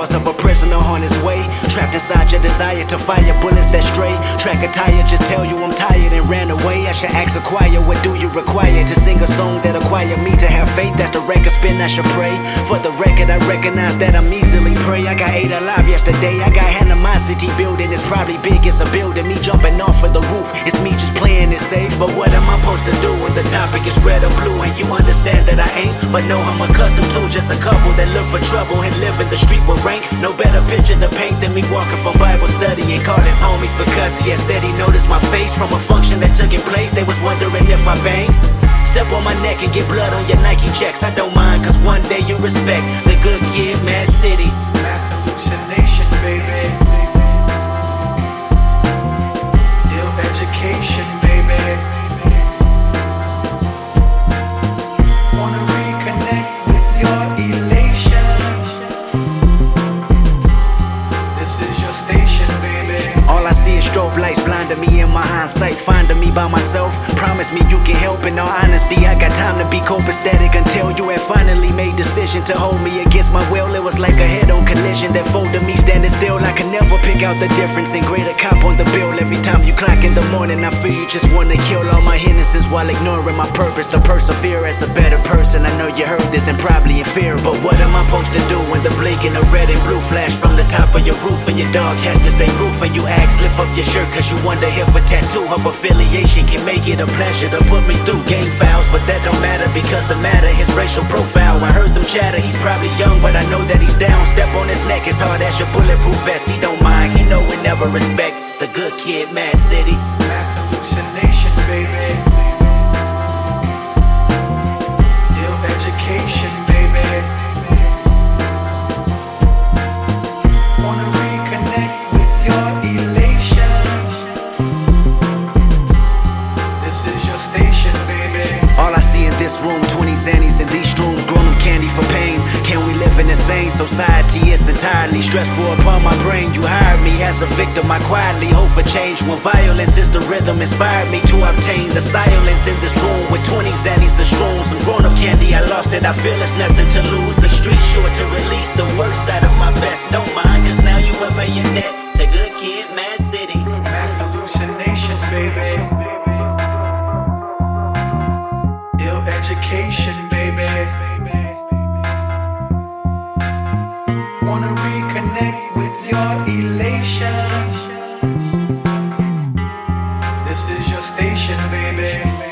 bars of a prisoner on his way. Trapped inside your desire to fire bullets that stray. Track a tire, just tell you I'm tired and ran away. I should ask a choir, what do you require to sing a song that acquire me to have faith? That's the record spin, I should pray. For the record, I recognize that I'm easily prey. I got eight alive yesterday. I got animosity building. It's probably big, it's a building. Me jumping off of the roof. It's me just playing it safe. But what am I supposed to do when the topic is red or blue? And you understand that I ain't, but know I'm accustomed to just a couple that look for trouble and live in the street with rank. No better picture to paint than me walking from Bible study and call his homies because he had said he noticed my face from a function that took in place. They was wondering if I banged. Step on my neck and get blood on your Nike checks. I don't mind, cause one day you respect the good kid, Mad City. Mass hallucination, baby. Lights me in my hindsight, finding me by myself. Promise me you can help. In all honesty, I got time to be copacetic until you decision to hold me against my will. It was like a head-on collision that folded me standing still. I can never pick out the difference in greater cop on the bill. Every time you clock in the morning, I feel you just wanna kill all my innocence while ignoring my purpose to persevere as a better person. I know you heard this and probably in fear, but what am I supposed to do when the blinking of red and blue flash from the top of your roof and your dog has to say roof and you ask lift up your shirt cause you wonder if a tattoo of affiliation can make it a pleasure to put me through gang fouls, but that don't matter because the matter is racial profile. I heard them chatter, he's probably young, but I know that he's down. Step on his neck as hard as your bulletproof vest. He don't mind, he know we never respect the good kid, Mad City. Zannies in these shrooms, grown up candy for pain. Can we live in the same society? It's entirely stressful upon my brain. You hired me as a victim, I quietly hope for change. When violence is the rhythm, inspired me to obtain the silence in this room with 20 zannies and shrooms. Some grown up candy, I lost it. I feel it's nothing to lose. The street sure to release the worst out of my best. Don't mind, To reconnect with your elation. This is your station, baby.